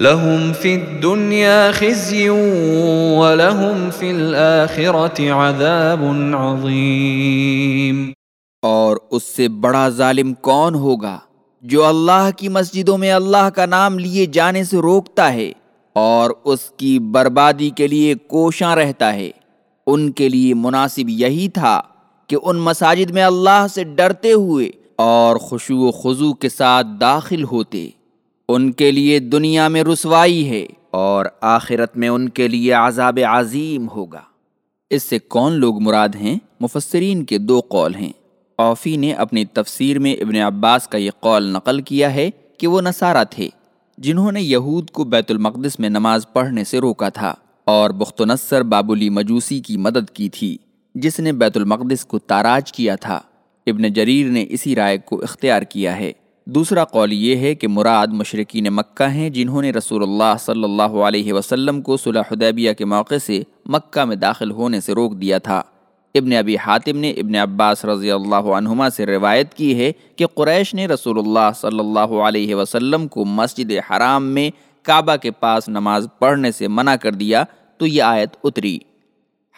لهم في الدنيا خزي ولهم في الآخرة عذاب عظيم۔ اور اس سے بڑا ظالم کون ہوگا جو اللہ کی مسجدوں میں اللہ کا نام لیے جانے سے روکتا ہے اور اس کی بربادی کے لیے کوشاں رہتا ہے۔ ان کے لیے مناسب یہی تھا کہ ان مساجد میں اللہ سے ڈرتے ہوئے اور خوشو و خضو کے ساتھ داخل ہوتے۔ ان کے لیے دنیا میں رسوائی ہے اور آخرت میں ان کے لیے عذاب عظیم ہوگا۔ اس سے کون لوگ مراد ہیں؟ مفسرین کے دو قول ہیں۔ اوفی نے اپنی تفسیر میں ابن عباس کا یہ قول نقل کیا ہے کہ وہ نصارہ تھے، جنہوں نے یہود کو بیت المقدس میں نماز پڑھنے سے روکا تھا اور بخت نصر بابلی مجوسی کی مدد کی تھی، جس نے بیت المقدس کو تاراج کیا تھا۔ ابن جریر نے اسی رائے کو اختیار کیا ہے۔ دوسرا قول یہ ہے کہ مراد مشرقین مکہ ہیں جنہوں نے رسول اللہ صلی اللہ علیہ وسلم کو صلح حدیبیہ کے موقع سے مکہ میں داخل ہونے سے روک دیا تھا۔ ابن ابی حاتم نے ابن عباس رضی اللہ عنہما سے روایت کی ہے کہ قریش نے رسول اللہ صلی اللہ علیہ وسلم کو مسجد حرام میں کعبہ کے پاس نماز پڑھنے سے منع کر دیا تو یہ آیت اتری۔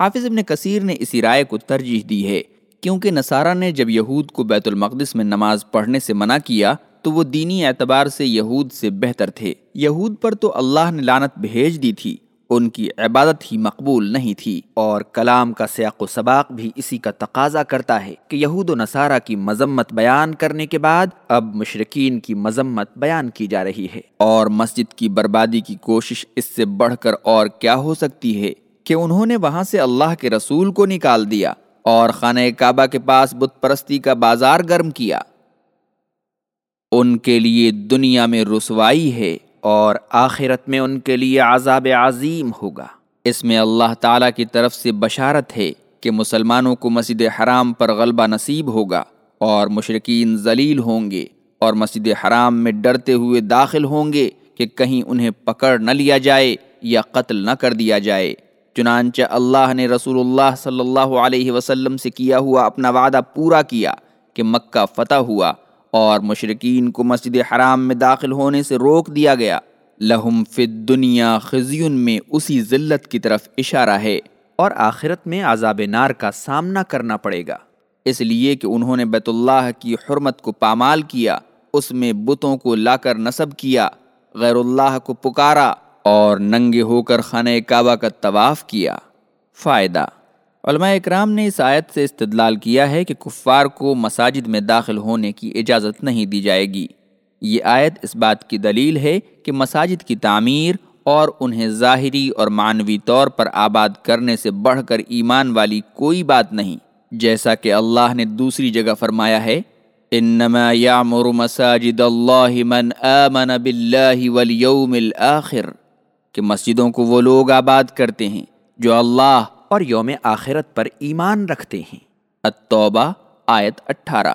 حافظ ابن کثیر نے اسی رائے کو ترجیح دی ہے۔ کیونکہ نصارہ نے جب یہود کو بیت المقدس میں نماز پڑھنے سے منع کیا، تو وہ دینی اعتبار سے یہود سے بہتر تھے۔ یہود پر تو اللہ نے لانت بھیج دی تھی، ان کی عبادت ہی مقبول نہیں تھی۔ اور کلام کا سیاق و سباق بھی اسی کا تقاضا کرتا ہے کہ یہود و نصارہ کی مذمت بیان کرنے کے بعد اب مشرقین کی مذمت بیان کی جا رہی ہے۔ اور مسجد کی بربادی کی کوشش اس سے بڑھ کر اور کیا ہو سکتی ہے کہ انہوں نے وہاں سے اللہ کے رسول کو نکال دیا۔ اور خانہ کعبہ کے پاس بت پرستی کا بازار گرم کیا۔ ان کے لیے دنیا میں رسوائی ہے اور آخرت میں ان کے لیے عذاب عظیم ہوگا۔ اس میں اللہ تعالیٰ کی طرف سے بشارت ہے کہ مسلمانوں کو مسجد حرام پر غلبہ نصیب ہوگا اور مشرقین ذلیل ہوں گے اور مسجد حرام میں ڈرتے ہوئے داخل ہوں گے کہ کہیں انہیں پکڑ نہ لیا جائے یا قتل نہ کر دیا جائے۔ چنانچہ اللہ نے رسول اللہ صلی اللہ علیہ وسلم سے کیا ہوا، اپنا وعدہ پورا کیا کہ مکہ فتح ہوا اور مشرقین کو مسجد حرام میں داخل ہونے سے روک دیا گیا۔ لہم فی دنیا خزیون میں اسی ذلت کی طرف اشارہ ہے اور آخرت میں عذاب نار کا سامنا کرنا پڑے گا۔ اس لیے کہ انہوں نے بیت اللہ کی حرمت کو پامال کیا، اس میں بتوں کو لا کر نصب کیا، غیر اللہ کو پکارا۔ اور ننگے ہو کر خانہ کعبہ کا طواف کیا۔ فائدہ۔ علماء اکرام نے اس آیت سے استدلال کیا ہے کہ کفار کو مساجد میں داخل ہونے کی اجازت نہیں دی جائے گی۔ یہ آیت اس بات کی دلیل ہے کہ مساجد کی تعمیر اور انہیں ظاہری اور معنوی طور پر آباد کرنے سے بڑھ کر ایمان والی کوئی بات نہیں۔ جیسا کہ اللہ نے دوسری جگہ فرمایا ہے، انما یعمر مساجد اللہ من آمن باللہ والیوم الاخر کہ مسجدوں کو وہ لوگ آباد کرتے ہیں جو اللہ اور یوم آخرت پر ایمان رکھتے ہیں۔ التوبہ آیت اٹھارہ۔